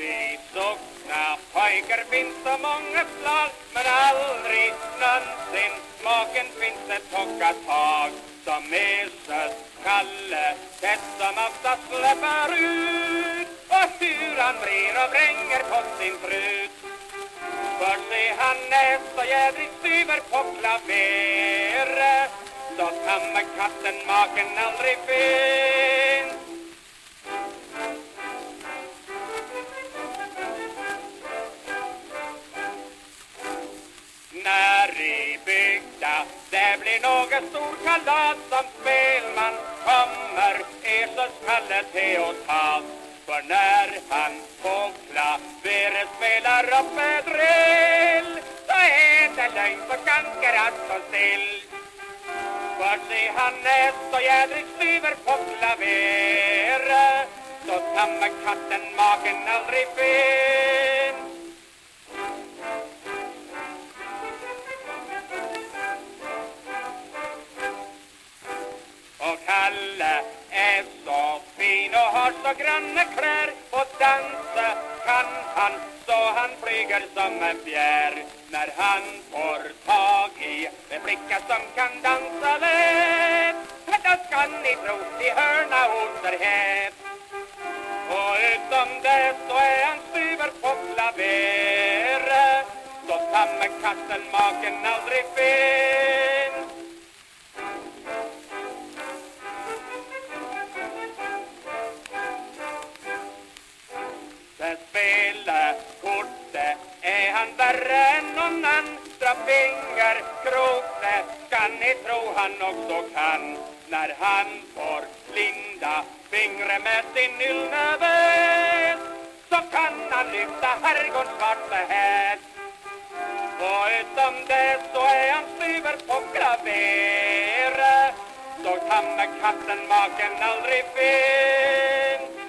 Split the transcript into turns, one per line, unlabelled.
vi sockna pojkar finns så många slag men aldrig nånsin smaken finns ett tag som är ersätt Kalle det som ofta släpper ut. Och hur han vrir och vränger på sin trut för se han är så jävligt styver på klaveret så tammar katten maken aldrig finns det blir något stor kalas som spelman kommer är Kalle till för när han på klaveret spelar upp ett drill så är det lögn så ganska rast och still. För se han är så jädrigt styver på klaveret så tamme katten magen aldrig fel Kalle är så fin och har så granna klär och dansa kan han så han flyger som en fjär när han får tag i en flicka som kan dansa lätt då ska ni tro i hörna hon er het och utom det så är han styver på klaveret så tamme katten maken aldrig fel. Andra fingerkrote Kan ni tro han också kan. När han får linda fingret med sin ylnöve så kan han lyfta herrgårds svarta häst och utom det så är han styver på klaveret så tamme katten maken aldrig finns